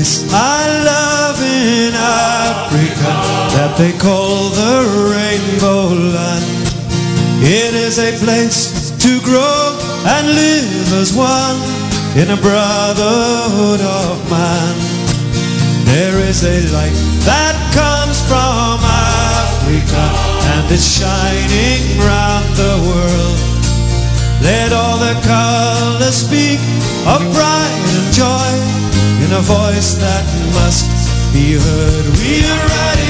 place I love in Africa that they call the Rainbow Land. It is a place to grow and live as one in a brotherhood of man. There is a light that comes from Africa and it's shining round the world. Let all the colors speak of pride and joy in a voice that must be heard. We are riding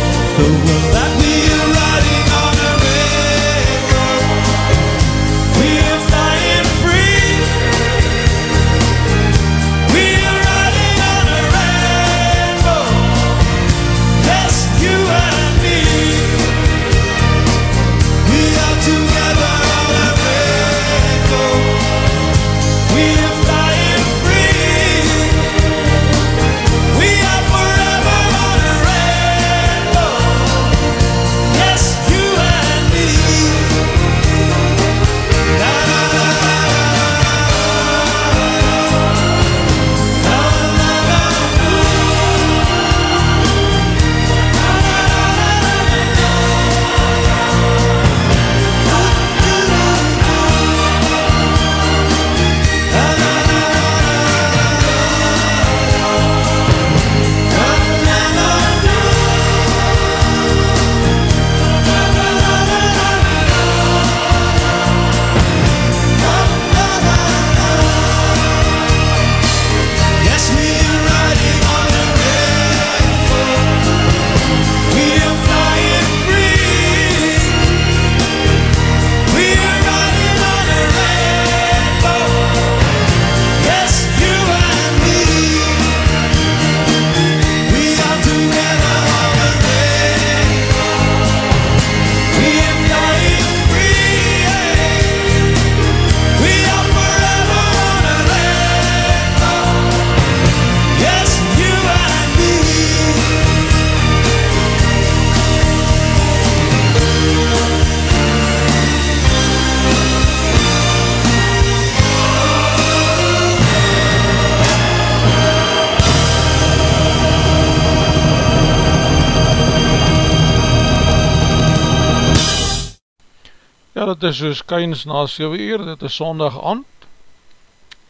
dit is soos kyns na 7 uur, dit is sondag aand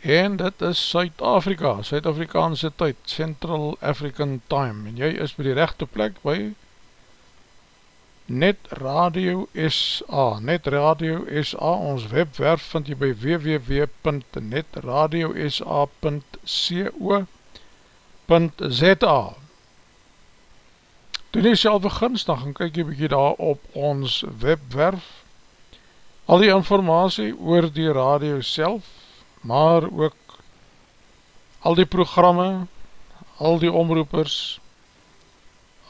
en dit is Suid-Afrika, Suid-Afrikaanse tyd, Central African Time en jy is by die rechte plek by Net Radio SA, Net Radio SA, ons webwerf vind jy by www.netradiosa.co.za Toen jy self begins, dan gaan kyk jy bykie daar op ons webwerf al die informatie oor die radio self, maar ook al die programme, al die omroepers,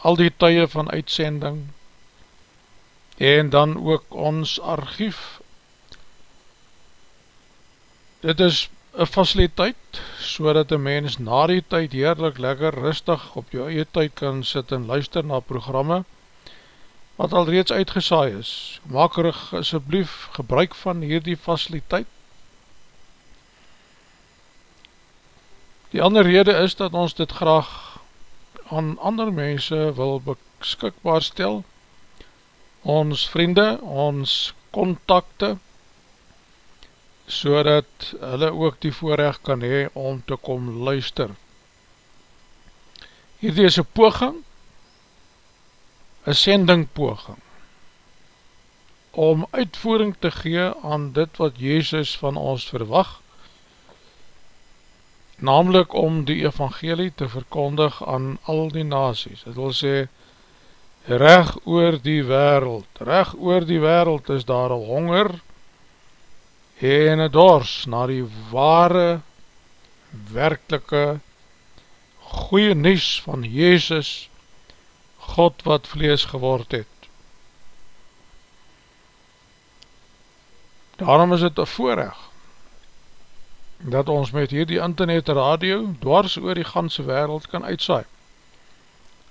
al die tye van uitsending, en dan ook ons archief. Dit is een faciliteit, so dat een mens na die tyd heerlijk lekker rustig op jou eie tyd kan sit en luister na programme, wat al reeds uitgesaai is. Maak er asjeblief gebruik van hierdie faciliteit. Die ander rede is dat ons dit graag aan ander mense wil beskikbaar stel, ons vriende, ons kontakte, so dat hulle ook die voorrecht kan hee om te kom luister. Hierdie is een poging, een sendingpoging. om uitvoering te gee aan dit wat Jezus van ons verwag, namelijk om die evangelie te verkondig aan al die nazies. Het wil sê, reg oor die wereld, reg oor die wereld is daar al honger en een dors na die ware, werkelike, goeie nies van Jezus, God wat vlees geword het. Daarom is het een voorrecht dat ons met hierdie internet radio dwars oor die ganse wereld kan uitsaai.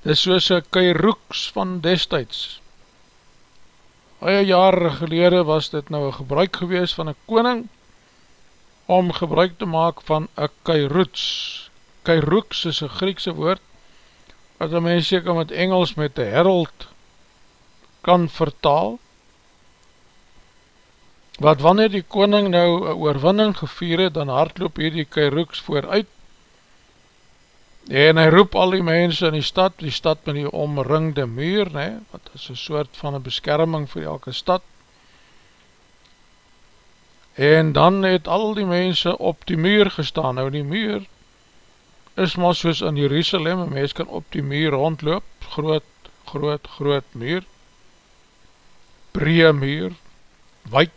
Dit is soos een keiroeks van destijds. Een jaar gelede was dit nou een gebruik gewees van een koning om gebruik te maak van een keiroeks. Keiroeks is een Griekse woord wat een mens seker met Engels met de herald kan vertaal wat wanneer die koning nou een oorwinning gevier het, dan hardloop hier die keiroeks vooruit, en hy roep al die mense in die stad, die stad met die omringde muur, nee, wat is een soort van een beskerming vir elke stad, en dan het al die mense op die muur gestaan, nou die muur is maar soos in Jerusalem, een mens kan op die muur rondloop, groot, groot, groot muur, breë muur, wijd,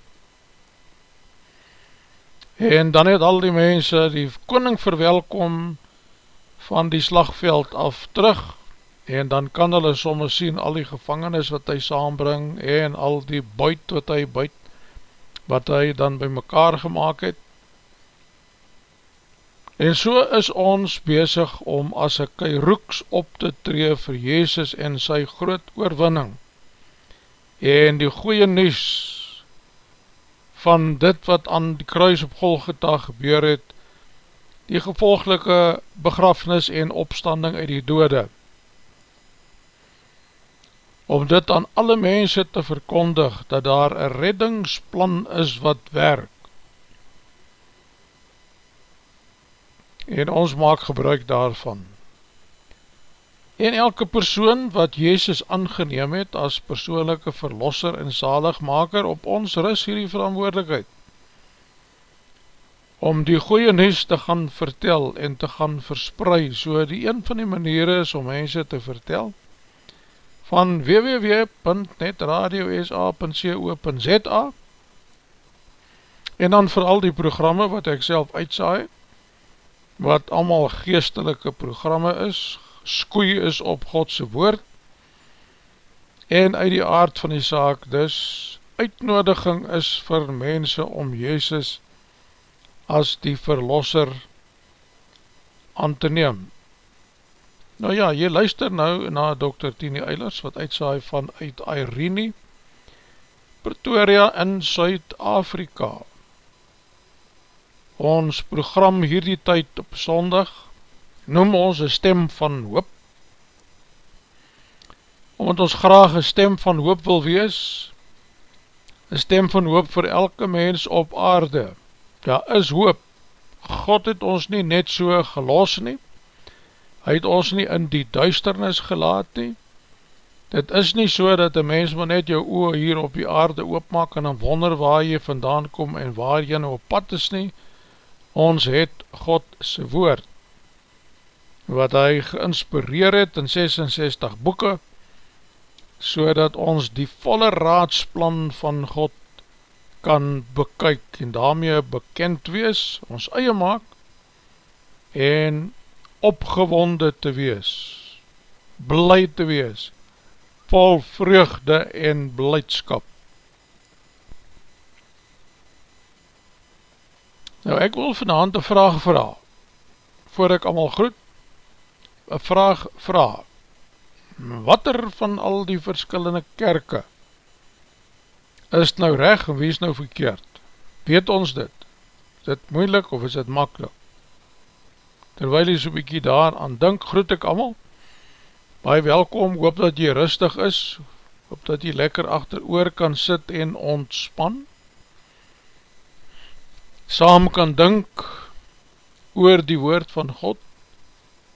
en dan het al die mense die koning verwelkom van die slagveld af terug en dan kan hulle soms sien al die gevangenis wat hy saambring en al die buit wat hy buit wat hy dan by mekaar gemaakt het en so is ons bezig om as een keiroeks op te tree vir Jezus en sy groot oorwinning. En die goeie nies van dit wat aan die kruis op Golgotha gebeur het, die gevolgelike begrafnis en opstanding uit die dode, om dit aan alle mense te verkondig, dat daar een reddingsplan is wat werk, en ons maak gebruik daarvan. En elke persoon wat Jezus aangeneem het as persoonlijke verlosser en zaligmaker op ons ris hierdie verantwoordelikheid. Om die goeie nies te gaan vertel en te gaan verspreid, so die een van die maniere is om mense te vertel van www.netradiosa.co.za en dan vir al die programme wat ek self uitsaai wat allemaal geestelike programme is, skoei is op Godse woord en uit die aard van die saak dus uitnodiging is vir mense om Jezus as die verlosser aan te neem. Nou ja, jy luister nou na Dr. Tini Eilers wat uitsaai van uit Irene, Pretoria in Suid-Afrika. Ons program hierdie tyd op sondag noem ons een stem van hoop, omdat ons graag een stem van hoop wil wees, een stem van hoop vir elke mens op aarde, daar is hoop, God het ons nie net so gelos nie, hy het ons nie in die duisternis gelaat nie, dit is nie so dat een mens maar net jou oor hier op die aarde oopmak en dan wonder waar jy vandaan kom en waar jy nou op pad is nie, ons het God sy woord, wat hy geïnspireer het in 66 boeken, so dat ons die volle raadsplan van God kan bekyk en daarmee bekend wees, ons eie maak, en opgewonde te wees, blij te wees, vol vreugde en blijdskap. Nou ek wil vanavond een vraag vraag, voor ek allemaal groet, een vraag vraag, wat er van al die verskillende kerke is nou reg en wie is nou verkeerd? Weet ons dit? Is dit moeilik of is dit makkelijk? Terwijl jy so'n bykie daar aan dink, groet ek allemaal. Baie welkom, hoop dat jy rustig is, hoop dat jy lekker achter oor kan sit en ontspan. Saam kan dink oor die woord van God,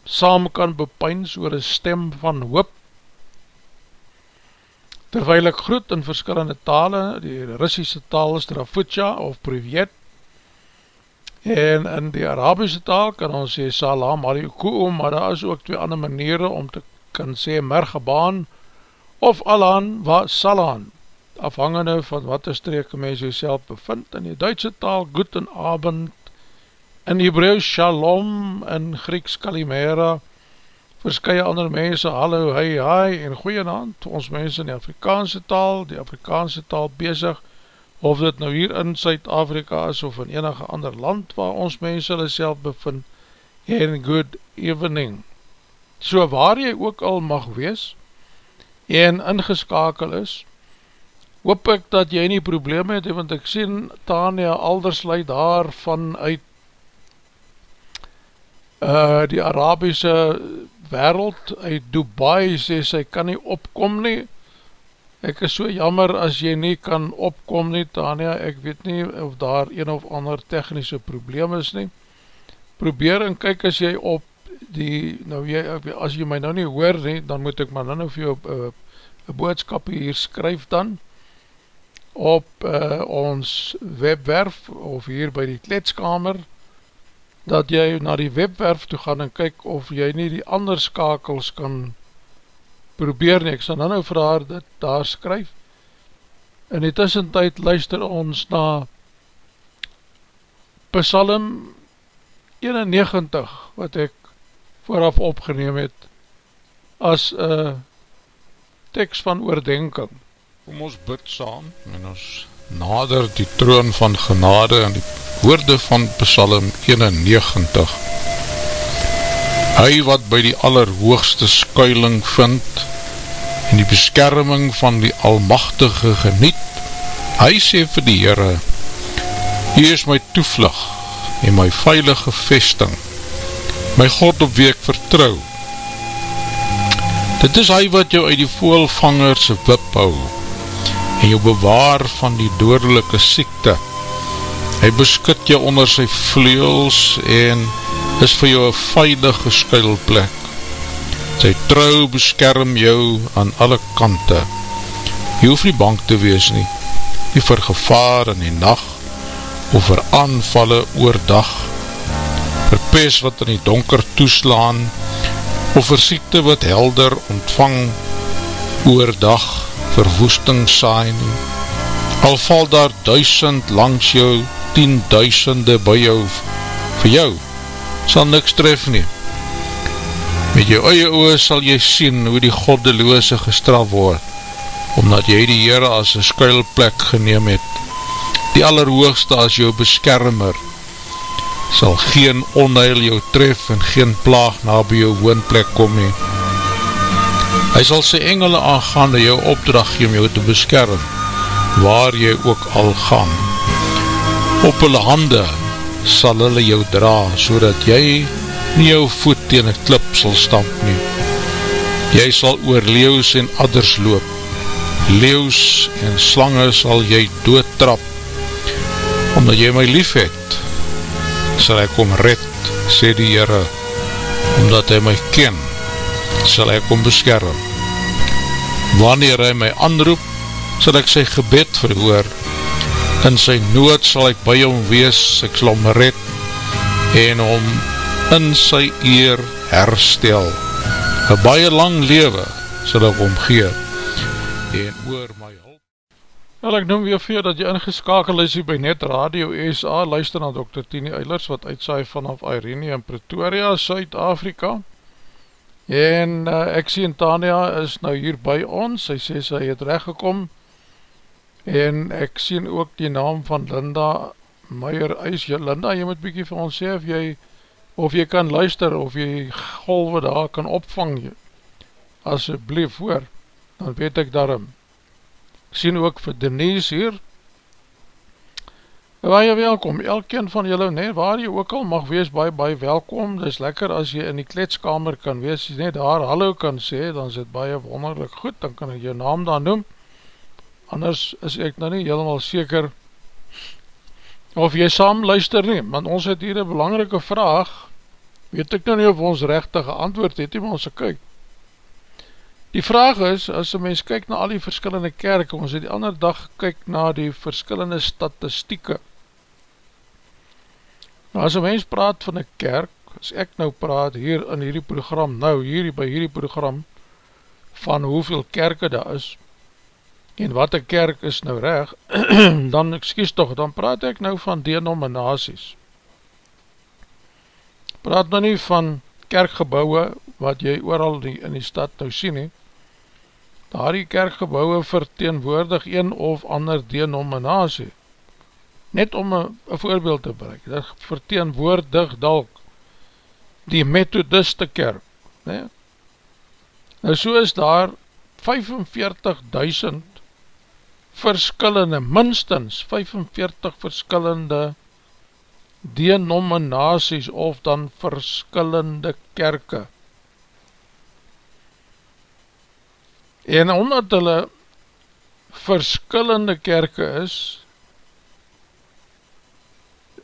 saam kan bepyns oor een stem van hoop, terwijl ek groet in verskillende tale, die Russische taal is Drafutja of Privet, en in die Arabische taal kan ons sê Salam Alaikum, maar daar is ook twee ander maniere om te kan sê Mergebaan of Alan wa Salan, afhangende van wat die streke mens jy bevind. In die Duitse taal Guten Abend, in Hebreeuws Shalom, in Grieks Kalimera, verskye ander mense, hallo, hi, hi, en goeie naand, ons mense in die Afrikaanse taal, die Afrikaanse taal bezig, of dit nou hier in Suid-Afrika is, of in enige ander land, waar ons mense hulle self bevind, en good evening. So waar jy ook al mag wees, en ingeskakel is, hoop ek dat jy nie probleem het, want ek sien Tania Alderslui daar vanuit uh, die Arabische wereld uit Dubai sê sy kan nie opkom nie. Ek is so jammer as jy nie kan opkom nie Tania, ek weet nie of daar een of ander technische probleem is nie. Probeer en kyk as jy op die, nou jy, as jy my nou nie hoor nie, dan moet ek maar nou vir jou uh, boodskap hier skryf dan op uh, ons webwerf of hier by die kletskamer dat jy na die webwerf toe gaan en kyk of jy nie die ander skakels kan probeer nie. Ek sal nou nou vir haar dit daar skryf. In die tussentijd luister ons na Psalm 91 wat ek vooraf opgeneem het as een tekst van oordenking. Kom ons bid saam en ons nader die troon van genade en die woorde van Psalm 91 Hy wat by die allerhoogste skuiling vind en die beskerming van die Almachtige geniet Hy sê vir die Heere Hier is my toevlug en my veilige vesting. My God op wie ek vertrouw Dit is hy wat jou uit die voelvangerse wip hou en jou bewaar van die doordelike siekte Hy beskut jou onder sy vleels en is vir jou een veilige skuilplek. Sy trouw beskerm jou aan alle kante. Jy hoef nie bang te wees nie, nie vir gevaar in die nacht, of vir aanvallen oordag, vir pes wat in die donker toeslaan, of vir siekte wat helder ontvang oordag, vir woesting saai nie. Al val daar duisend langs jou, tienduisende by jou, vir jou, sal niks tref nie. Met jou eie oor sal jy sien hoe die goddeloose gestraf word, omdat jy die Heere as een skuilplek geneem het. Die allerhoogste as jou beskermer, sal geen onheil jou tref en geen plaag na by jou woonplek kom nie. Hy sal sy engele aangaan en jou opdracht om jou te beskerm, waar jy ook al gaan. Op hulle hande sal hulle jou dra, so dat jy nie jou voet tegen een klip sal stamp nie. Jy sal oor leeuws en adders loop, leeuws en slange sal jy doodtrap, omdat jy my lief het, sal ek om red, sê die Heere, omdat hy my ken, sal ek om beskerm. Wanneer hy my anroep, sal ek sy gebed verhoor, in sy nood sal ek by hom wees, ek sal hom red, en hom in sy eer herstel. Een baie lang lewe sal ek omgeer, en oor my hulp. Wel, ek noem weer vir dat jy ingeskakel is hier by Net Radio SA, luister na Dr. Tini Eilers, wat uitsaai vanaf Irene in Pretoria, Suid-Afrika, en uh, ek sien Tania is nou hier by ons, sy sê sy het rechtgekom, en ek sien ook die naam van Linda Meijer Eis, ja, Linda, jy moet bykie vir ons sê of jy, of jy kan luister, of jy golwe daar kan opvang, asjeblief hoor, dan weet ek daarom. Ek sien ook vir Denise hier, jy welkom, elkeen van julle, nee, waar jy ook al mag wees, baie, baie welkom, dit is lekker as jy in die kletskamer kan wees, as jy net daar hallo kan sê, dan is dit baie wonderlik. Goed, dan kan ek jou naam daar noem, anders is ek nou nie helemaal seker of jy saam luister nie, want ons het hier een belangrike vraag, weet ek nou nie of ons rechtige antwoord het, maar ons kyk. Die vraag is, as een mens kyk na al die verskillende kerke, ons het die ander dag kyk na die verskillende statistieke. Nou as een mens praat van een kerk, as ek nou praat hier in hierdie program, nou hierdie by hierdie program, van hoeveel kerke daar is, en wat een kerk is nou reg, dan, excuse toch, dan praat ek nou van denominaties. Praat nou nie van kerkgebouwe, wat jy ooral die, in die stad nou sien nie, daar die kerkgebouwe verteenwoordig een of ander denominatie, net om een voorbeeld te bereik, dat verteenwoordig dalk die methodiste kerk, nee? nou so is daar 45.000 verskillende, minstens 45 verskillende denominaties of dan verskillende kerke. En omdat hulle verskillende kerke is,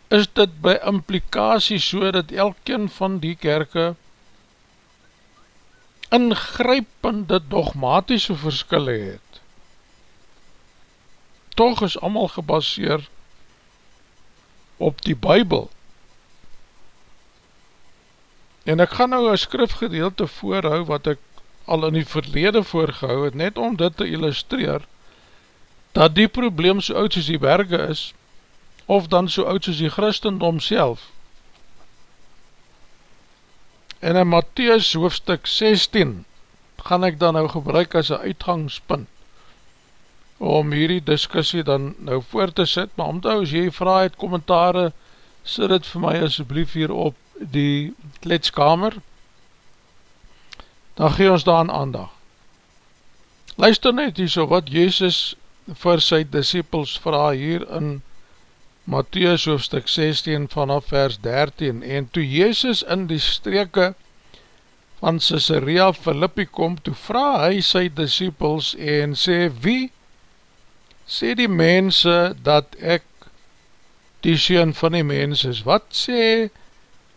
is dit by implikatie so dat elkeen van die kerke ingrypende dogmatische verskille het toch is allemaal gebaseer op die bybel. En ek gaan nou een skrifgedeelte voorhou wat ek al in die verlede voorgehou het, net om dit te illustreer, dat die probleem so oud soos die berge is, of dan so oud soos die christendom self. En in Matthäus hoofstuk 16 gaan ek dan nou gebruik as een uitgangspunt om hierdie discussie dan nou voor te sit, maar omdat as jy vraag het kommentare, sit het vir my asjeblief hier op die kletskamer, dan gee ons daar aan aandag. Luister net hier so wat Jezus vir sy disciples vraag hier in Matthäus hoofstuk 16 vanaf vers 13, en toe Jezus in die streke van Caesarea Philippi kom, toe vraag hy sy disciples en sê, wie sê die mense dat ek die sien van die mens is, wat sê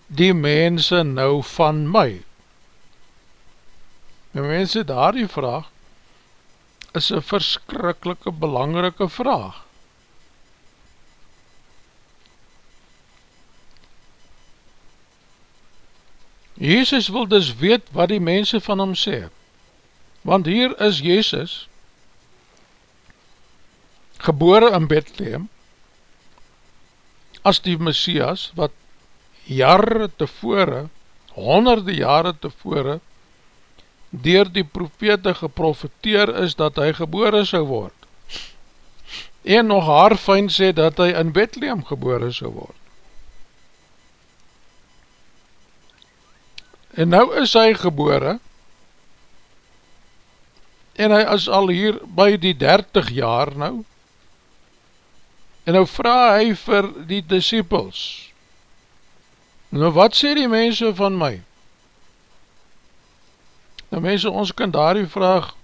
die mense nou van my? Die mense daar die vraag is een verskrikkelike belangrike vraag. Jezus wil dus weet wat die mense van hom sê, want hier is Jezus, gebore in Bethlehem as die Messias wat jare tevore, honderde jare tevore dier die profete geprofiteer is dat hy gebore sou word. En nog haar fijn sê dat hy in Bethlehem gebore sou word. En nou is hy gebore en hy is al hier by die 30 jaar nou, En nou vraag hy vir die disciples, nou wat sê die mense van my? Nou mense, ons kan daar die vraag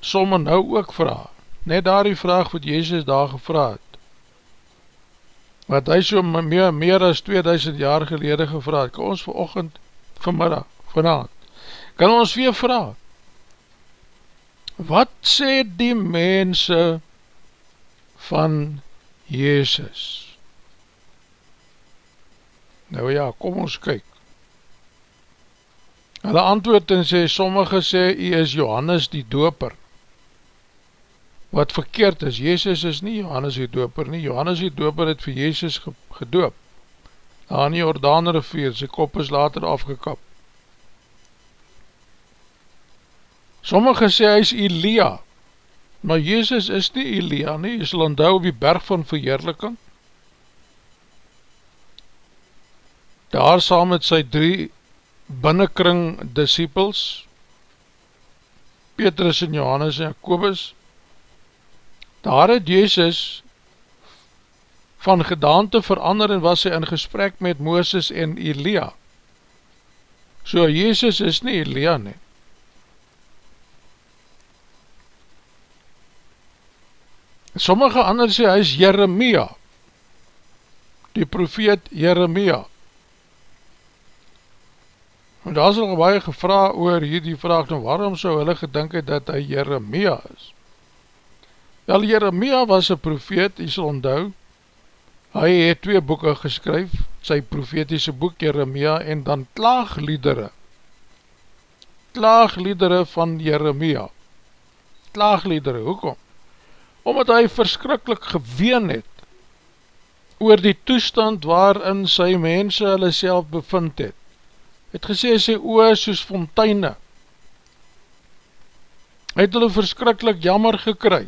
somme nou ook vraag, net daar die vraag wat Jezus daar gevraag het, wat hy so meer, meer as 2000 jaar gelede gevraag het, kan ons vir ochend, vanmiddag, vanavond, kan ons weer vraag, wat sê die mense van Jezus. Nou ja, kom ons kyk. Hulle antwoord en sê, sommige sê, hy is Johannes die doper. Wat verkeerd is, Jezus is nie Johannes die doper nie, Johannes die doper het vir Jezus gedoop. Daar in die Jordaan rivier, sy kop is later afgekap. Sommige sê, hy is Elia, Maar Jezus is nie Elia nie, jy sal onthou op die berg van verheerliking. Daar saam met sy drie binnenkring disciples, Petrus en Johannes en Jacobus, daar het Jezus van gedaante verander en was hy in gesprek met Mooses en Elia. So Jezus is nie Elia nie. Sommige ander sê hy is Jeremia, die profeet Jeremia. En daar is al baie gevra oor hierdie vraag, nou waarom so hulle gedink het dat hy Jeremia is? Wel, Jeremia was een profeet, jy sal onthou, hy het twee boeken geskryf, sy profetiese boek Jeremia en dan klaagliedere, klaagliedere van Jeremia, klaagliedere, hoekom? Omdat hy verskrikkelijk geween het, oor die toestand waarin sy mense hulle self bevind het, het gesê sy oor soos fonteine, het hulle verskrikkelijk jammer gekry,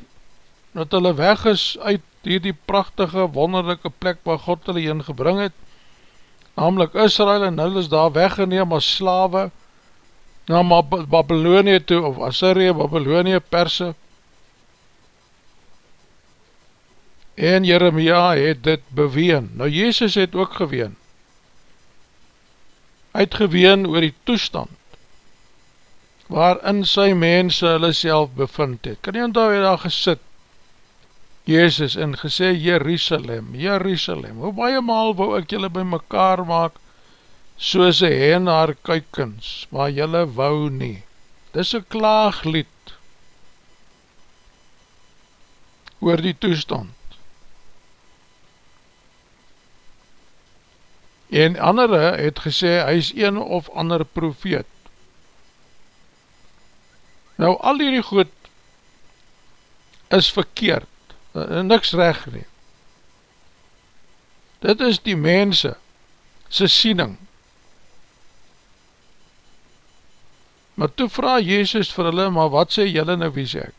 dat hulle weg is uit die, die prachtige, wonderlijke plek waar God hulle heen gebring het, namelijk Israel, en hulle is daar weggeneem as slawe, na Babylonie toe, of Assyrië, Babylonie, Perse, en Jeremia het dit beween, nou Jezus het ook geween, uitgeween oor die toestand waarin sy mense hulle self bevind het. Kan jy onthou jy daar gesit, Jezus, en gesê, Jerusalem, Jerusalem, hoe baie maal wou ek julle by mekaar maak, soos een hen haar kuikens, maar julle wou nie. Dis een klaaglied oor die toestand. En andere het gesê, hy is een of ander profeet. Nou, al die goed is verkeerd, niks recht nie. Dit is die mense, sy siening. Maar toe vraag Jezus vir hulle, maar wat sê julle nou, wie sê ek?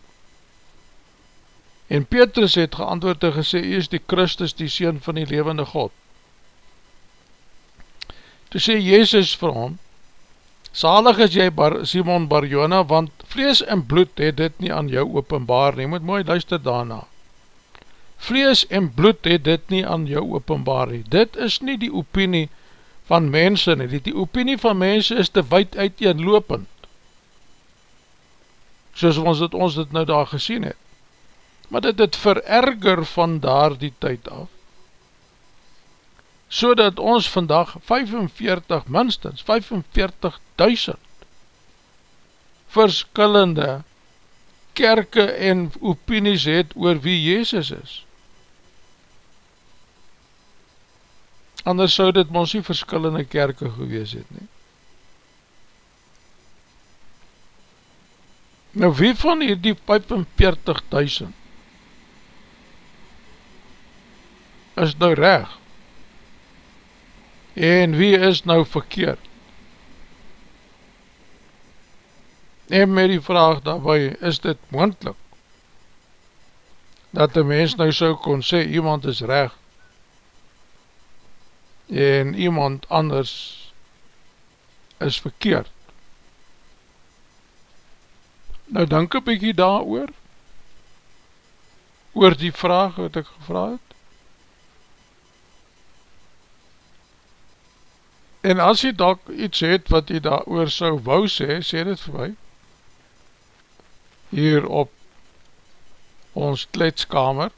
En Petrus het geantwoord en gesê, hy is die Christus, die Seen van die levende God. Toe sê Jezus vir hom, Salig is jy Bar, Simon Barjona, want vlees en bloed het dit nie aan jou openbaar nie, moet mooi luister daarna. Vlees en bloed het dit nie aan jou openbaar nie, dit is nie die opinie van mense nie, die, die opinie van mense is te wijd uiteenlopend, soos ons het, ons dit nou daar gesien het. Maar dit het vererger van daar die tyd af, so dat ons vandag 45, minstens 45.000 verskillende kerke en opinies het oor wie Jezus is. Anders sou dit ons nie verskillende kerke gewees het nie. Nou wie van hier die 45.000 is nou recht? En wie is nou verkeerd? En met die vraag daarby, is dit moendlik, dat die mens nou so kon sê, iemand is reg, en iemand anders is verkeerd. Nou denk een bykie daar oor, oor die vraag wat ek gevraag het, En as jy dalk iets het wat jy daar oor sou wou sê, sê dit vir my. Hier op ons kletskamer.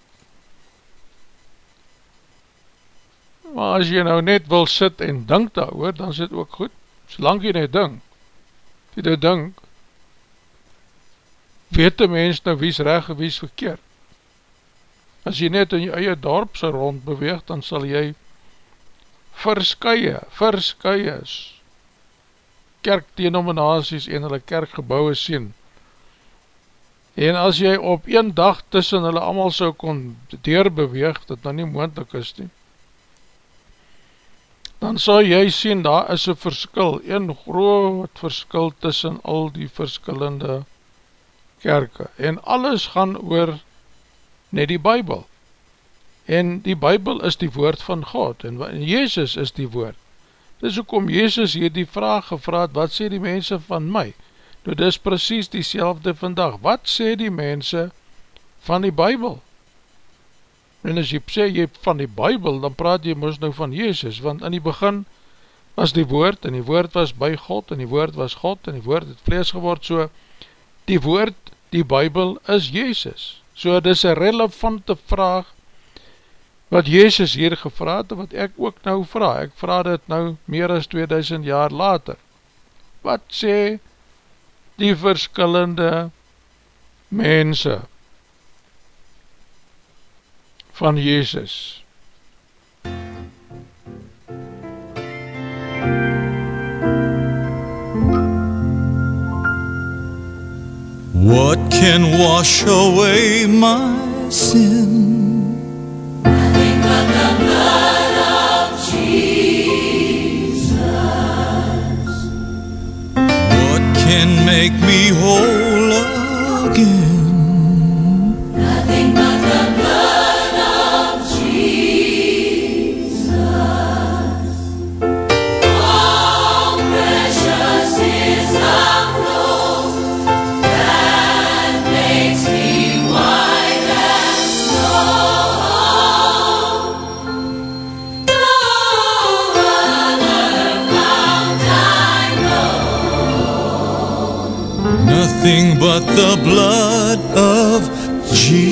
Maar as jy nou net wil sit en dink daar oor, dan sit ook goed. Solang jy net dink, jy nou dink, weet die mens nou wie is reg en wie is verkeerd. As jy net in jy eie dorpse rond beweeg, dan sal jy verskye, verskye kerkdenominaties en hulle kerkgebouwe sien. En as jy op een dag tussen hulle allemaal so kon deurbeweeg, dat nou nie moendlik is nie, dan sal jy sien, daar is een verskil, een groot verskil tussen al die verskillende kerke. En alles gaan oor net die Bijbel. En die Bijbel is die woord van God en Jezus is die woord. Dis ook om Jezus hier die vraag gevraad, wat sê die mense van my? Nou dis precies die selfde vandag. Wat sê die mense van die Bijbel? En as jy sê jy van die Bijbel, dan praat jy moes nou van Jezus, want in die begin was die woord, en die woord was by God, en die woord was God, en die woord het vlees geword, so die woord, die Bijbel is Jezus. So dis een relevante vraag wat Jezus hier gevra het, wat ek ook nou vraag, ek vraag dit nou meer as 2000 jaar later. Wat sê die verskillende mense van Jezus? What can wash away my sins? can make me whole again. Nothing but nothing but the blood of Jesus.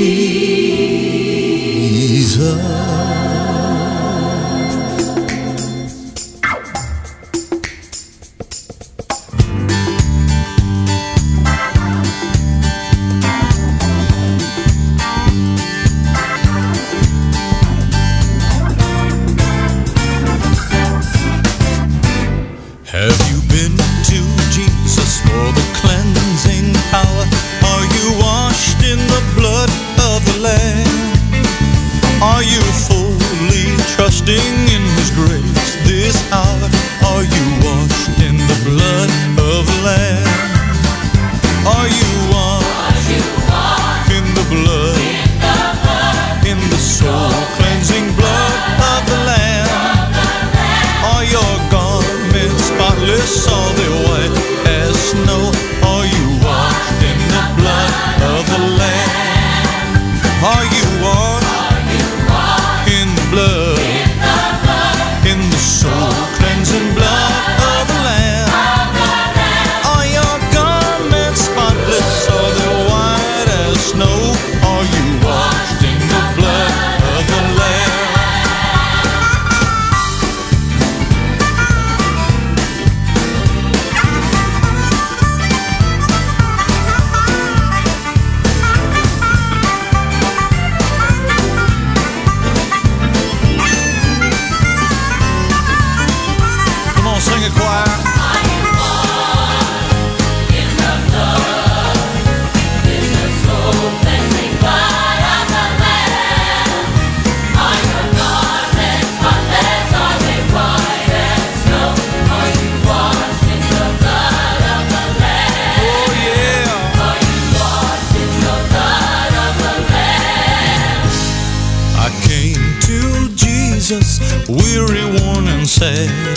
say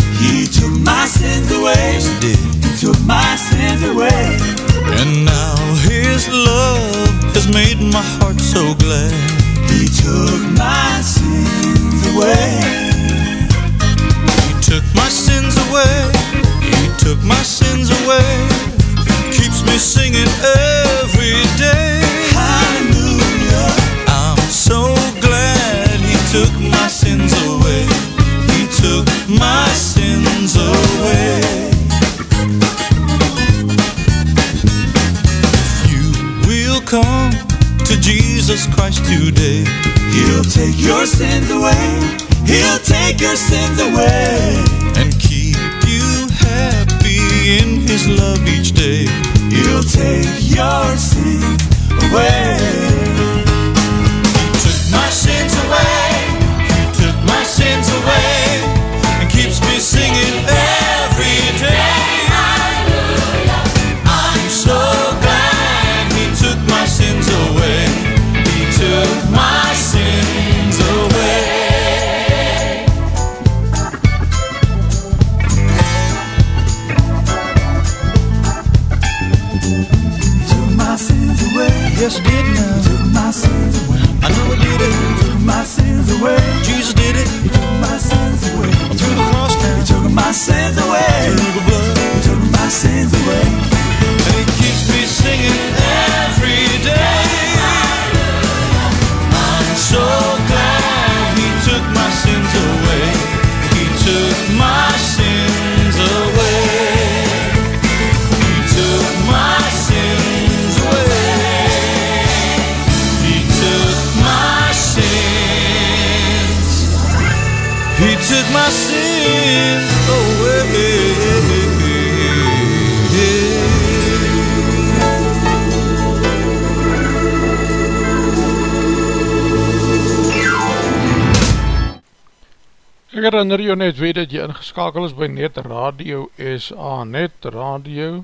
Ek herinner jou net weet dat jy ingeskakel is by Net Radio SA, Net Radio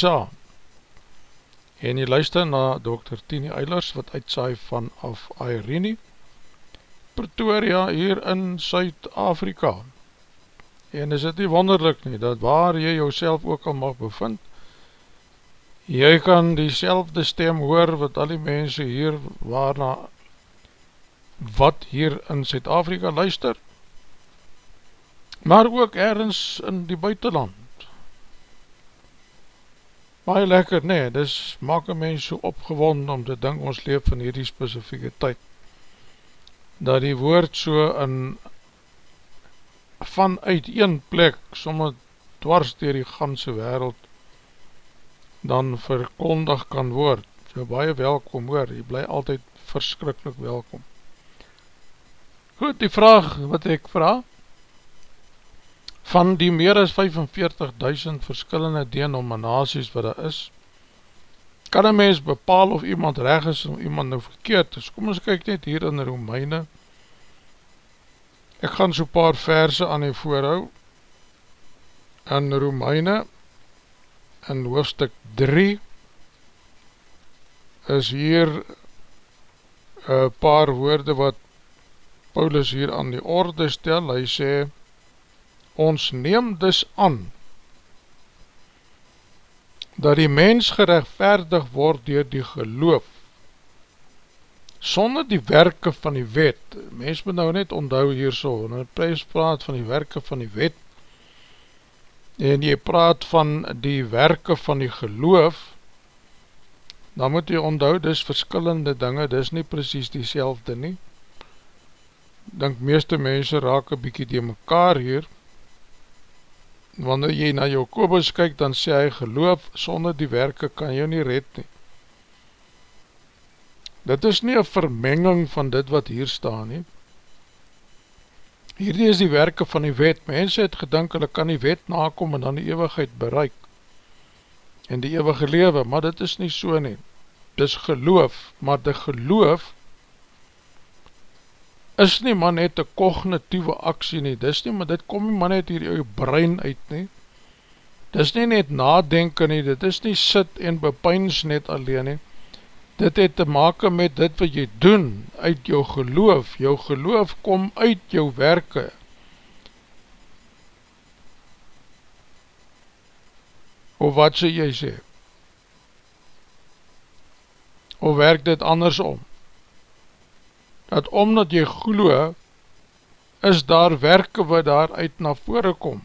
SA. En jy luister na Dr. Tini Eilers wat uitsaai vanaf Irene, Pretoria hier in Suid-Afrika. En is dit nie wonderlik nie, dat waar jy jouself ook al mag bevind, jy kan die selfde stem hoor wat al die mense hier waarna wat hier in Suid-Afrika luister, maar ook ergens in die buitenland. Baie lekker, nee, dis maak een mens so opgewond om te dink ons leef in hierdie specifieke tyd, dat die woord so in vanuit een plek, somme dwars dier die ganse wereld, dan verkondig kan word, so baie welkom hoor, jy bly altyd verskrikkelijk welkom. Goed, die vraag wat ek vraag, van die meer as 45.000 verskillende denominaties wat daar is, kan een mens bepaal of iemand reg is of iemand nou verkeerd is. Kom ons kyk net hier in Romeine. Ek gaan so paar verse aan die voorhou. In Romeine, in hoofdstuk 3, is hier een paar woorde wat Paulus hier aan die orde stel. Hy sê, ons neem dus aan dat die mens gerechtvaardig word door die geloof. Sonder die werke van die wet mens moet nou net onthou hier so en die prijs praat van die werke van die wet en jy praat van die werke van die geloof dan moet jy onthou dis verskillende dinge dis nie precies die selfde nie. Denk meeste mense raak een bykie die mekaar hier wanneer jy na Jokobus kyk, dan sê hy, geloof sonder die werke kan jou nie red nie. Dit is nie een vermenging van dit wat hier staan nie. Hierdie is die werke van die wet. Mense het gedink, hulle kan die wet nakom en dan die eeuwigheid bereik. En die eeuwige lewe, maar dit is nie so nie. Dit is geloof, maar die geloof is nie maar net een cognitieve aksie nie, dis nie, maar dit kom nie maar net hier jou brein uit nie, dis nie net nadenken nie, dit is nie sit en bepyns net alleen nie, dit het te maken met dit wat jy doen, uit jou geloof, jou geloof kom uit jou werke, of wat sê jy sê, of werk dit andersom, dat omdat jy glo, is daar werke wat daar uit na vore kom.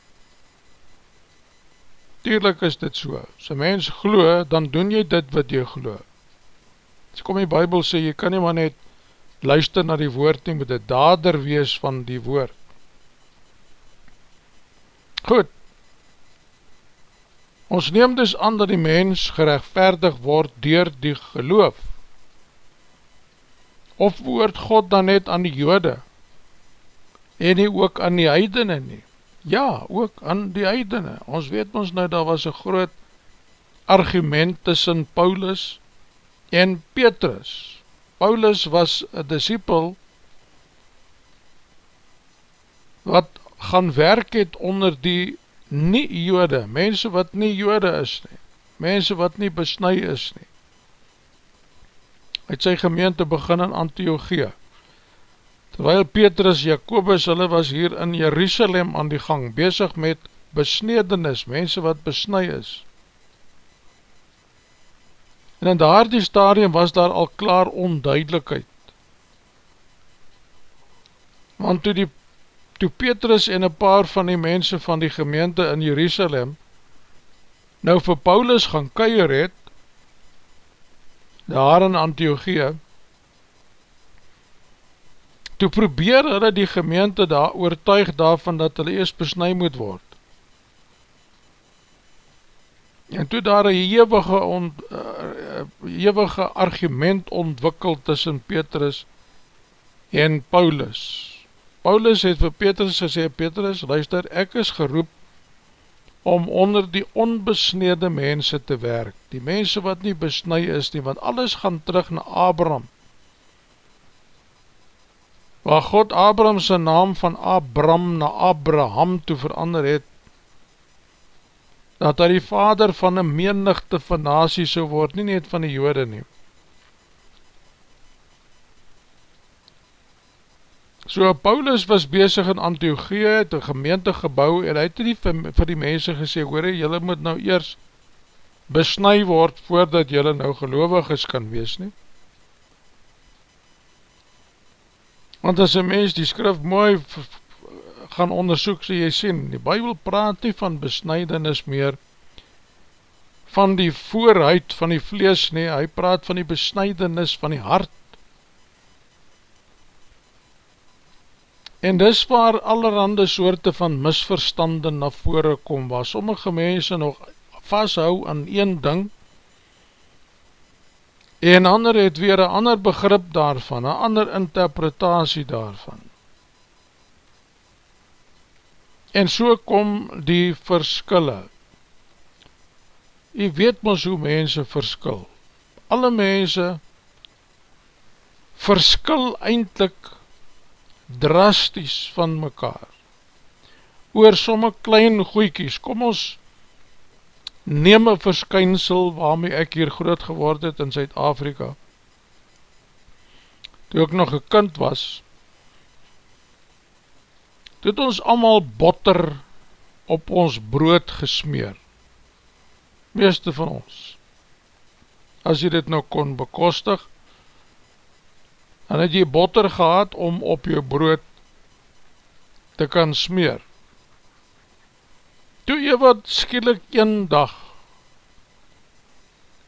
Tuurlijk is dit so, as een mens glo, dan doen jy dit wat jy glo. As kom die bybel sê, jy kan nie maar net luister na die woord nie, moet die dader wees van die woord. Goed, ons neem dus aan dat die mens gerechtvaardig word door die geloof, of woord God dan net aan die jode, en nie ook aan die heidene nie, ja, ook aan die heidene, ons weet ons nou, daar was een groot argument tussen Paulus en Petrus, Paulus was een disciple, wat gaan werk het onder die nie jode, mense wat nie jode is nie, mense wat nie besnui is nie, uit sy gemeente begin in Antiochia. Terwyl Petrus, Jacobus, hulle was hier in Jerusalem aan die gang, bezig met besnedenis, mense wat besnui is. En in daar die stadium was daar al klaar onduidelijkheid. Want toe, die, toe Petrus en een paar van die mense van die gemeente in Jerusalem nou vir Paulus gaan keier het, daar in Antiochie, toe probeer hulle die gemeente daar oortuig daarvan dat hulle eers besnui moet word. En toe daar een hewige, on, uh, hewige argument ontwikkel tussen Petrus en Paulus. Paulus het vir Petrus gesê, Petrus, luister, ek is geroep om onder die onbesnede mense te werk, die mense wat nie besnui is nie, want alles gaan terug na Abraham, waar God Abraham sy naam van Abram na Abraham toe verander het, dat hy die vader van een menigte van nasie so word, nie net van die jode nie. So Paulus was bezig in Antiochie, het een gemeente gebouw, en hy het nie vir, die mense gesê, hoor, jylle moet nou eers besnui word, voordat jylle nou gelovig is kan wees nie. Want as een mens die skrif mooi gaan onderzoek, sê jy sien, die Bijbel praat nie van besnijdenis meer, van die voorhuid van die vlees nie, hy praat van die besnijdenis van die hart. En dis waar allerhande soorte van misverstande na vore kom, waar sommige mense nog vasthou aan een ding, en ander het weer een ander begrip daarvan, een ander interpretatie daarvan. En so kom die verskille. U weet ons hoe mense verskil. Alle mense verskil eindelijk drasties van mekaar. Oor somme klein goeikies, kom ons neem een verskynsel waarmee ek hier groot geword het in Zuid-Afrika. Toe ek nog een kind was, toe het ons allemaal botter op ons brood gesmeer. Meeste van ons. As jy dit nou kon bekostig, dan het jy botter gehad om op jou brood te kan smeer. Toe jy wat skielik een dag,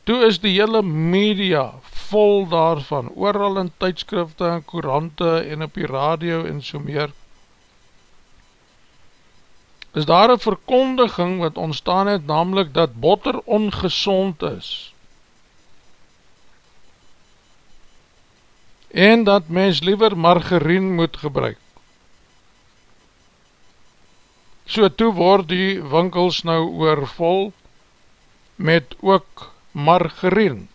toe is die hele media vol daarvan, ooral in tydskrifte en courante en op die radio en so meer, is daar een verkondiging wat ontstaan het, namelijk dat botter ongezond is, en dat mens liever margarine moet gebruik. So toe word die winkels nou oorvol met ook margarine.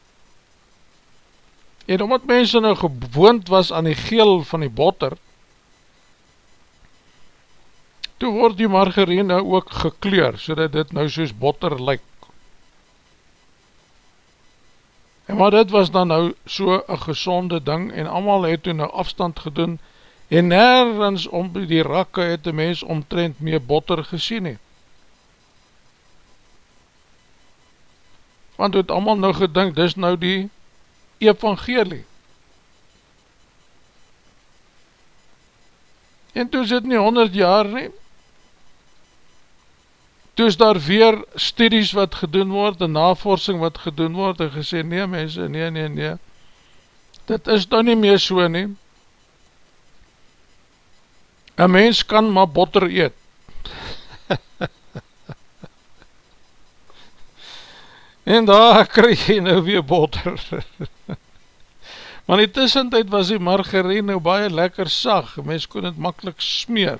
En omdat mense nou gewoond was aan die geel van die botter, toe word die margarine nou ook gekleur, so dat dit nou soos botter lyk. En maar dit was dan nou so een gezonde ding, en allemaal het toen nou afstand gedoen, en nergens om die rakke het die mens omtrent meer botter gesien het. Want het allemaal nou gedink, dis nou die evangelie. En toe is het nie 100 jaar nie, toe is daar weer studies wat gedoen word, en navorsing wat gedoen word, en gesê, nee mense, nee, nee, nee, dit is dan nie meer so nie, Een mens kan maar botter eet. en daar krijg jy nou weer botter. maar die tussentijd was die margarine nou baie lekker sag. Mens kon het makkelijk smeer.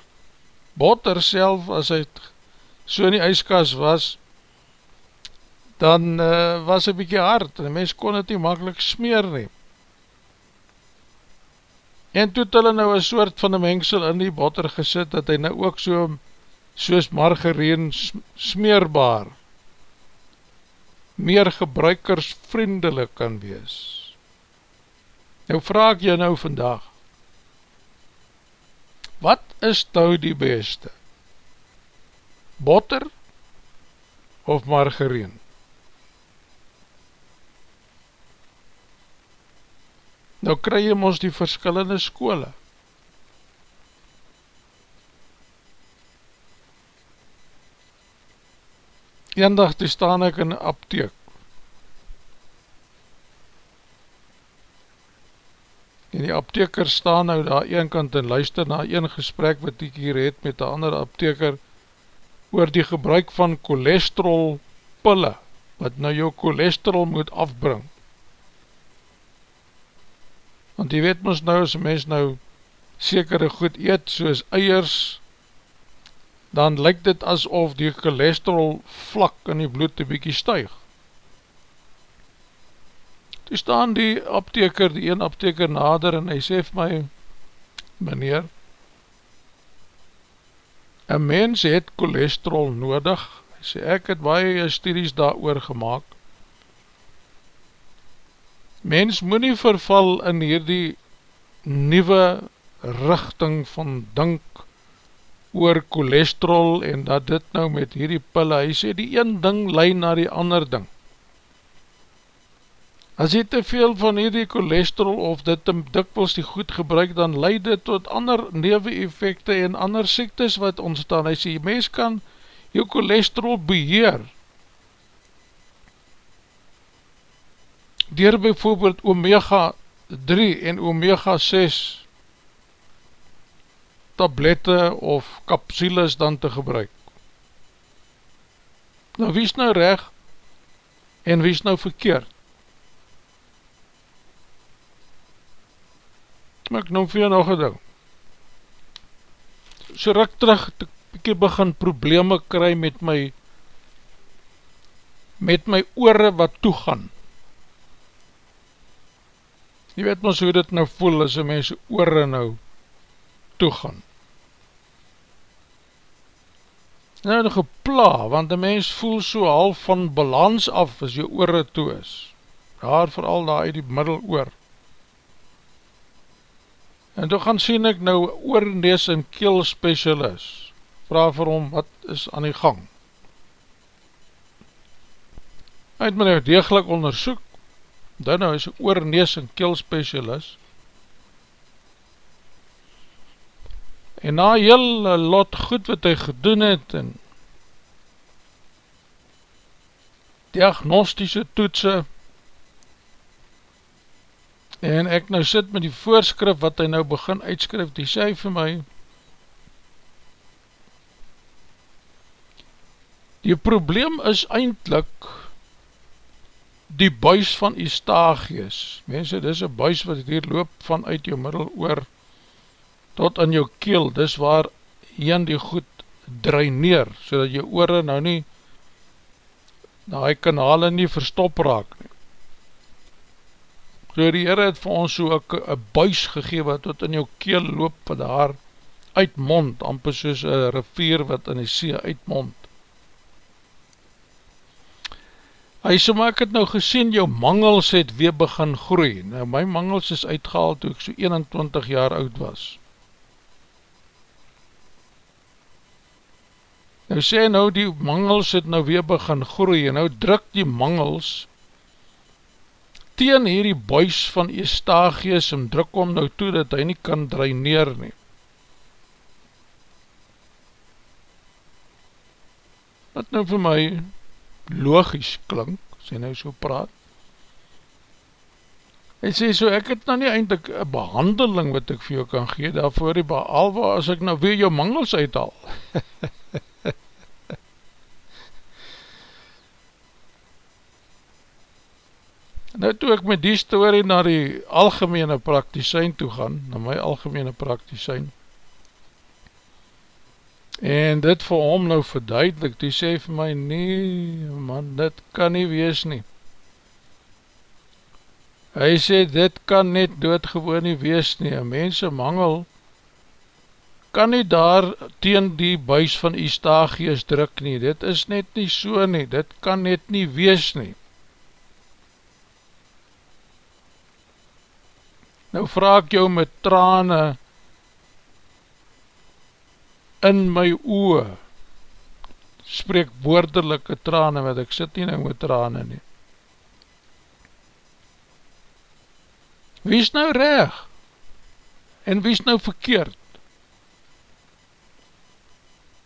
Botter self, as hy so in die ijskas was, dan uh, was hy bykie hard. En mens kon het nie makkelijk smeer neem. En toe het hulle nou een soort van een mengsel in die botter gesit, dat hy nou ook so, soos margareen smeerbaar, meer gebruikersvriendelik kan wees. Nou vraag jy nou vandag, wat is nou die beste? Botter of margareen? nou kry jy ons die verskillende skole. Eendag toe staan ek in apteek. En die apteker staan nou daar een kant en luister na een gesprek wat ek hier het met die ander apteker oor die gebruik van cholesterol pille, wat nou jou cholesterol moet afbring want jy weet ons nou as mens nou sekere goed eet, soos eiers, dan lyk dit asof die cholesterol vlak in die bloed een bykie stuig. Toe staan die apteker, die een apteker nader en hy sê vir my, meneer, een mens het cholesterol nodig, sê ek het baie studies daar oor gemaakt, mens moet nie verval in hierdie nieuwe richting van dink oor cholesterol en dat dit nou met hierdie pille, hy sê die een ding lei na die ander ding. As jy te veel van hierdie cholesterol of dit te dikwels die goed gebruik, dan leid dit tot ander newe effecte en ander siektes wat ontstaan. Hy sê, mens kan jou cholesterol beheer, dier bijvoorbeeld omega 3 en omega 6 tablette of kapsules dan te gebruik. Nou wie is nou reg en wie is nou verkeerd? Maar ek noem vir jou nog een ding. So ruk terug, ek begin probleme kry met my met my oore wat toegaan. Jy weet ons hoe dit nou voel as een mens oore nou toegaan. Nou nou gepla, want een mens voel so half van balans af as jy oore toe is. Daar vooral daar uit die middel oor. En toe gaan sien ek nou oornees en keel specialist. Vraag vir hom, wat is aan die gang? Hy het my nou degelijk onderzoek dan nou is een oor, nees en keel specialist en na heel lot goed wat hy gedoen het en diagnostische toetse en ek nou sit met die voorskrif wat hy nou begin uitskrif, die sê vir my die probleem is eindelijk die buis van Eustachius, mense, dis een buis wat hier loop vanuit jou middel oor tot in jou keel, dis waar een die goed draineer, so dat jou oore nou nie na die kanale nie verstop raak nie. So die Heer het vir ons so een buis gegeven tot in jou keel loop, wat daar uitmond, amper soos een rivier wat in die see uitmond. Hy sê, maar ek het nou gesien, jou mangels het weer begin groei. Nou, my mangels is uitgehaald toe ek so 21 jaar oud was. Nou sê nou, die mangels het nou weer begin groei, en nou druk die mangels teen hierdie buis van Eustachius, en druk om nou toe, dat hy nie kan draineer nie. Wat nou vir my logisch klink, as hy nou so praat. Hy sê so, ek het nou nie eindelijk een behandeling wat ek vir jou kan gee, daarvoor die behalwe as ek nou weer jou mangels uithaal. nou toe ek met die story na die algemene praktisijn toe gaan, na my algemene praktisijn, En dit vir hom nou verduidelik, die sê vir my, nee man, dit kan nie wees nie. Hy sê, dit kan net doodgewoon nie wees nie, en mense mangel, kan nie daar teen die buis van Eustachius druk nie, dit is net nie so nie, dit kan net nie wees nie. Nou vraag ek jou met trane, in my oe spreek woordelike trane, wat ek sit nie nou met trane nie. Wie is nou reg? En wie is nou verkeerd?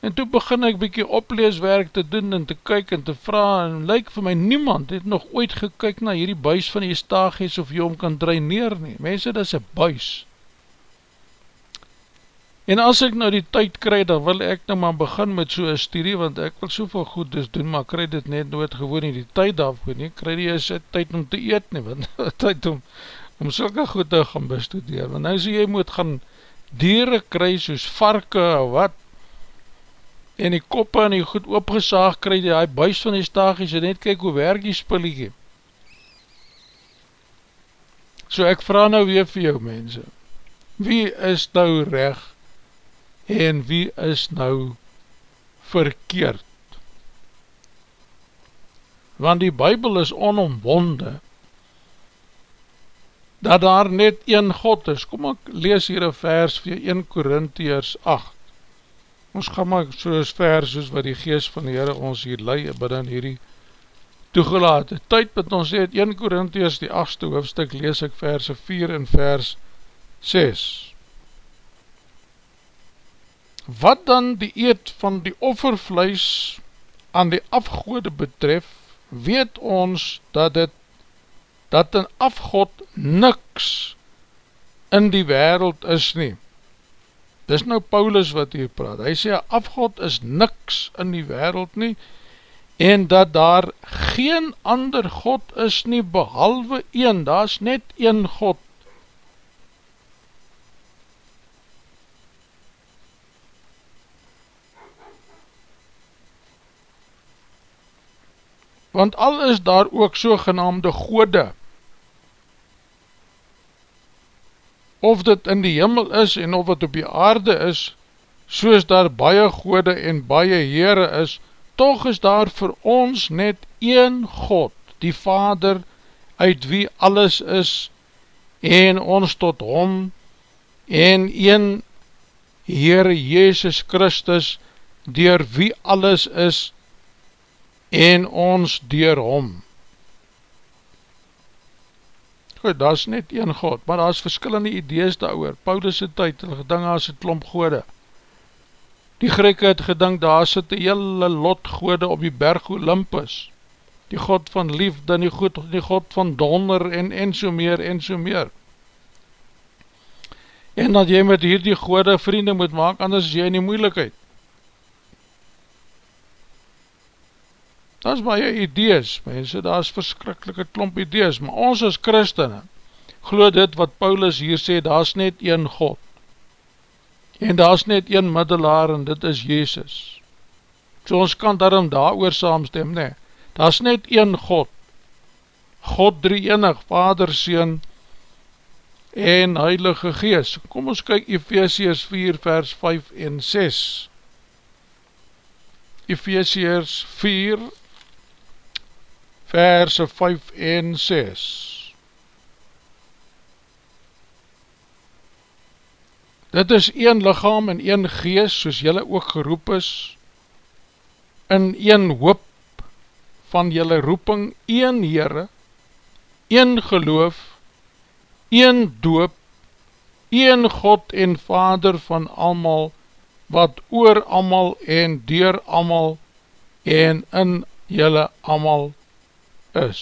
En toe begin ek bykie opleeswerk te doen en te kyk en te vraag en lyk vir my niemand het nog ooit gekyk na hierdie buis van die stagies of jy hom kan draineer nie. Mense, dit is een buis. En as ek nou die tyd kry, dan wil ek nou maar begin met so'n studie, want ek wil soveel goed dus doen, maar kry dit net nooit gewoon nie die tyd daarvoor nie, kry die is tyd om te eet nie, want tyd om, om sulke goed te gaan bestudeer, want nou so jy moet gaan dieren kry soos varke of wat, en die koppe en die goed opgesaag kry, die hy buis van die stagies, en net kyk hoe werk die spulligie. So ek vraag nou weer vir jou mense, wie is nou reg, en wie is nou verkeerd? Want die Bijbel is onomwonde, dat daar net een God is. Kom ek lees hier een vers vir 1 Korintiërs 8. Ons gaan maar soos vers soos wat die geest van die Heere ons hier lei binnen hierdie toegelaat. Die tyd met ons het 1 Korintiërs die 8ste hoofdstuk lees ek verse 4 en vers 6. Wat dan die eet van die offervleis aan die afgoede betref, weet ons dat het dat een afgod niks in die wereld is nie. Dis nou Paulus wat hier praat. Hy sê, afgod is niks in die wereld nie, en dat daar geen ander God is nie, behalwe een, daar is net een God. Want al is daar ook sogenaamde gode, of dit in die himmel is en of het op die aarde is, soos daar baie gode en baie Heere is, toch is daar vir ons net een God, die Vader, uit wie alles is, en ons tot hom, en een Heere Jezus Christus, dier wie alles is, en ons dier hom. Goed, daar is net een God, maar daar is verskillende idees daar oor. Paulus het tyd, hulle gedink daar is een klomp gode. Die Grieke het gedink daar sit die hele lot gode op die berg Olympus. Die God van liefde, die, God, die God van donder en en so meer en so meer. En dat jy met hierdie gode vriende moet maak, anders is jy in die moeilikheid. Dat is baie idees, mense, daar is verskrikkelike klomp idees, maar ons as christene, glo dit wat Paulus hier sê, daar is net een God, en daar is net een middelaar, en dit is Jezus. So ons kan daarom daar oor saamstem, nee, daar is net een God, God drie enig, Vader, Seen, en Heilige Gees. Kom ons kyk Ephesians 4 vers 5 en 6. Ephesians 4 verse 5 en 6 Dit is een lichaam en een geest, soos jylle ook geroep is, in een hoop van jylle roeping, een Heere, een geloof, een doop, een God en Vader van almal, wat oor almal en dier almal en in jylle almal is.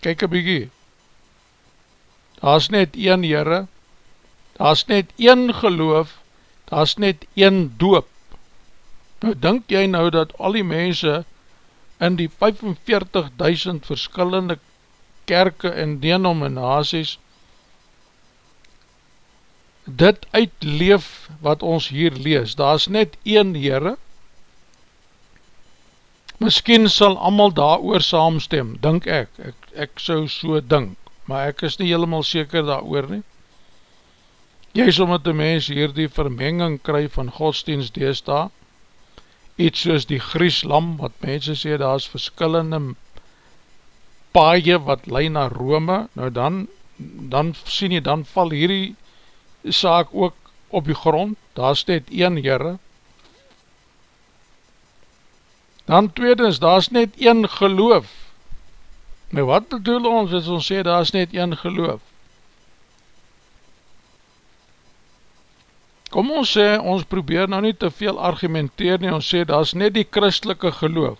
Kijk een bykie, daar is net een Heere, daar is net een geloof, daar is net een doop. Nou denk jy nou dat al die mense in die 45.000 verskillende kerke en denominaties dit uitleef wat ons hier lees. Daar is net een Heere, Miskien sal amal daar oor saamstem, dink ek, ek, ek so so dink, maar ek is nie helemaal seker daar oor nie. Jy is omdat die mens hier die vermenging kry van godsdienst deesda, iets soos die grieslam, wat mense sê, daar is verskillende paaie wat lei na Rome, nou dan, dan sien jy, dan val hierdie saak ook op die grond, daar is net een Heere, Dan tweedens, daar is net een geloof. Nou wat bedoel ons as ons sê, daar is net een geloof? Kom ons sê, ons probeer nou nie te veel argumenteer nie, ons sê, daar is net die christelike geloof.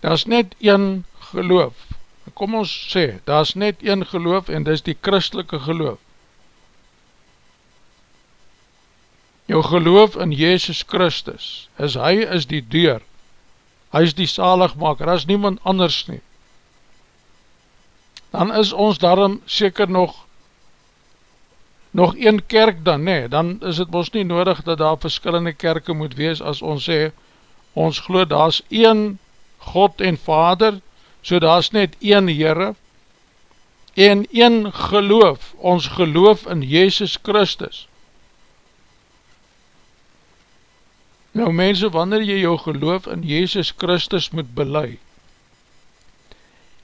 Daar is net een geloof. Kom ons sê, daar is net een geloof en dit is die christelike geloof. Jou geloof in Jezus Christus, is hy is die deur, hy is die zaligmaker, hy is niemand anders nie. dan is ons daarom seker nog nog een kerk dan, nee, dan is het ons nie nodig dat daar verskillende kerke moet wees as ons sê, ons glo daar is een God en Vader, so daar is net een Heere, en een geloof, ons geloof in Jezus Christus. Nou mense, wanneer jy jou geloof in Jezus Christus moet belei,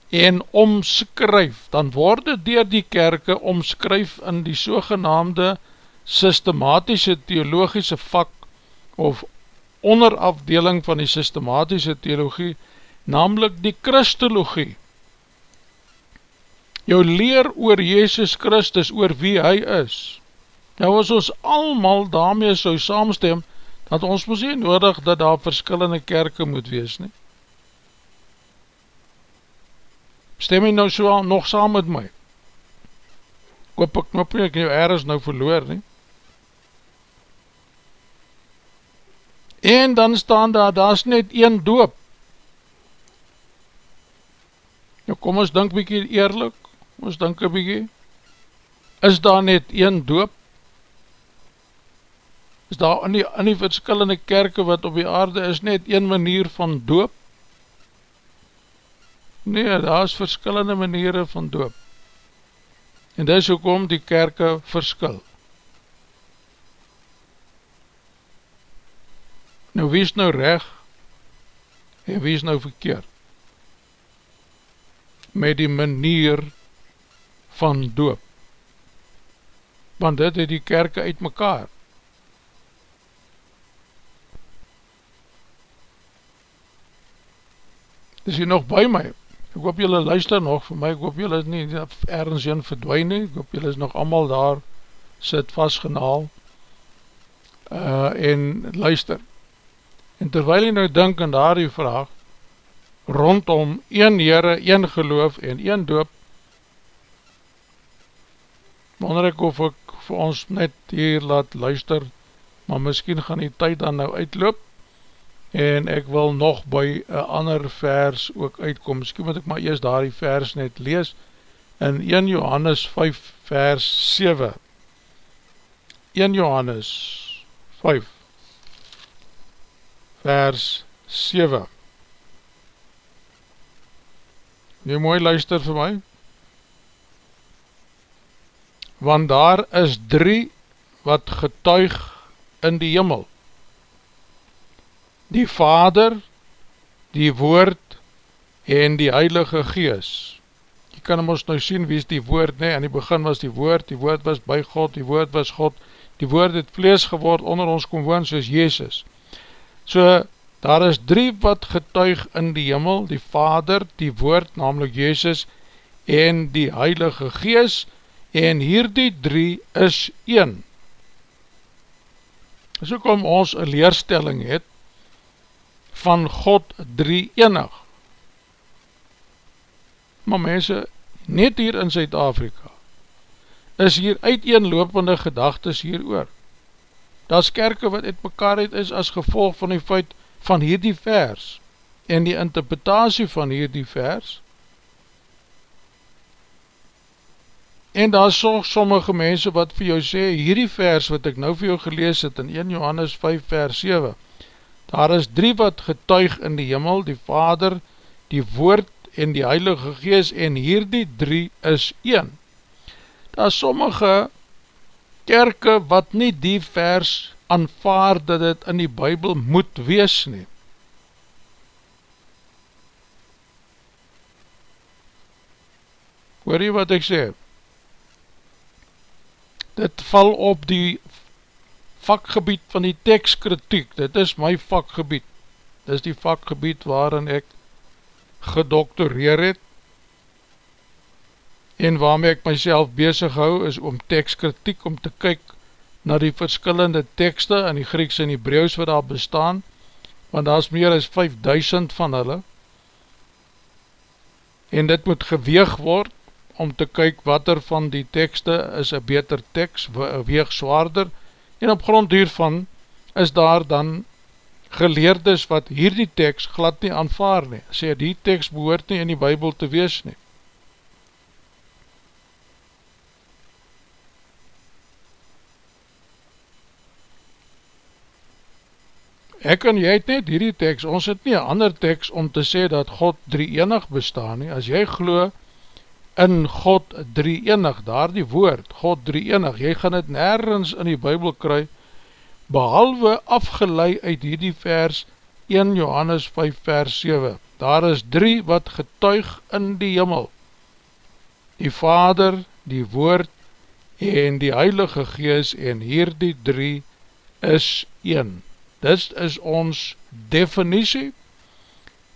en omskryf, dan word het dier die kerke omskryf in die sogenaamde systematische theologische vak of onderafdeling van die systematische theologie, namelijk die Christologie. Jou leer oor Jezus Christus, oor wie hy is. Nou as ons allemaal daarmee so saamstem, dat ons moes nie nodig dat daar verskillende kerke moet wees nie. stem jy nou so nog saam met my? Koop ek knop nie, ek jou ergens nou verloor nie. En dan staan daar, daar is net een doop. Nou kom ons denk bykie eerlik, ons een bykie, is daar net een doop? Is daar in die, in die verskillende kerke wat op die aarde is net een manier van doop? Nee, daar is verskillende maniere van doop. En dis hoekom die kerke verskil. Nou wie is nou reg en wie is nou verkeerd? Met die manier van doop. Want dit het die kerke uit mekaar. Is hier nog by my? Ek hoop julle luister nog vir my, ek hoop julle is nie ergens in verdwijn nie, ek hoop julle is nog allemaal daar sit vastgenaal uh, en luister. En terwijl jy nou denk aan daar die vraag, rondom een Heere, een geloof en een doop, wonder ek of ek vir ons net hier laat luister, maar miskien gaan die tyd dan nou uitloop, en ek wil nog by een ander vers ook uitkom, miskien moet ek maar eers daar die vers net lees, in 1 Johannes 5 vers 7, 1 Johannes 5 vers 7, nie mooi luister vir my, want daar is drie wat getuig in die jimmel, die Vader, die Woord en die Heilige Gees. Jy kan ons nou sien wie is die Woord, nee, in die begin was die Woord, die Woord was by God, die Woord was God, die Woord het vlees geword onder ons kom woon soos Jezus. So, daar is drie wat getuig in die Himmel, die Vader, die Woord, namelijk Jezus, en die Heilige Gees, en hier die drie is een. So kom ons een leerstelling het, van God drie enig. Maar mense, net hier in Zuid-Afrika, is hier uiteenlopende gedagtes hier oor. Daar is kerke wat uit mekaar uit is as gevolg van die feit van hierdie vers en die interpretatie van hierdie vers. En daar is so sommige mense wat vir jou sê, hierdie vers wat ek nou vir jou gelees het in 1 Johannes 5 vers 7, Daar is drie wat getuig in die jimmel, die Vader, die Woord en die Heilige Gees en hierdie drie is een. Daar is sommige kerke wat nie die vers aanvaard dat het in die Bijbel moet wees nie. Hoor jy wat ek sê? Dit val op die vakgebied van die tekstkritiek, dit is my vakgebied, dit is die vakgebied waarin ek gedoktoreer het, en waarmee ek myself bezig hou, is om tekstkritiek, om te kyk na die verskillende tekste in die Grieks en die Breus wat daar bestaan, want daar is meer as 5000 van hulle, en dit moet geweeg word, om te kyk wat er van die tekste is een beter tekst, weeg zwaarder, en op grond hiervan is daar dan geleerdes wat hierdie tekst glad nie aanvaar nie, sê die tekst behoort nie in die bybel te wees nie. Ek en jy het net hierdie tekst, ons het nie een ander tekst om te sê dat God drie enig bestaan nie, as jy glo, in God drie enig, daar die woord, God drie enig, jy gaan het nergens in die bybel kry, behalwe afgelei uit hierdie vers 1 Johannes 5 vers 7, daar is drie wat getuig in die jimmel, die Vader, die Woord en die Heilige Gees en hier die drie is een. Dit is ons definitie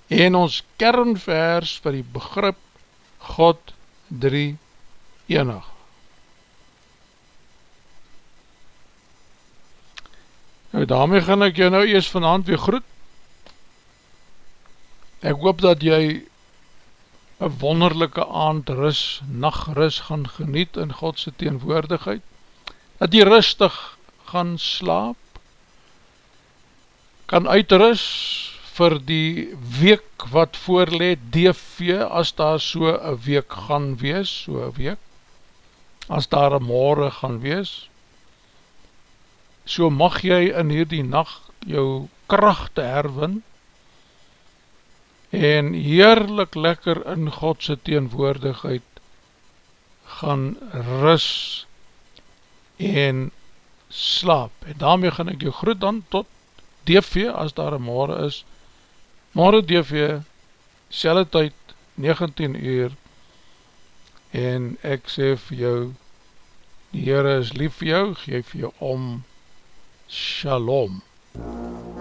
en ons kernvers vir die begrip God drie enig. Nou daarmee gaan ek jou nou eers vanavond weer groet. Ek hoop dat jy een wonderlijke aandrus, nachtrus gaan geniet in Godse teenwoordigheid. Dat jy rustig gaan slaap, kan uitrus vir die week wat voorleed DV, as daar so een week gaan wees, so een week, as daar een morgen gaan wees, so mag jy in hierdie nacht jou kracht herwin, en heerlik lekker in Godse teenwoordigheid gaan rus en slaap. En daarmee gaan ek jou groet dan tot DV, as daar een morgen is, morgen DV, selle tyd, 19 uur, en ek sê vir jou, die Heere is lief vir jou, geef jou om, shalom. Shalom.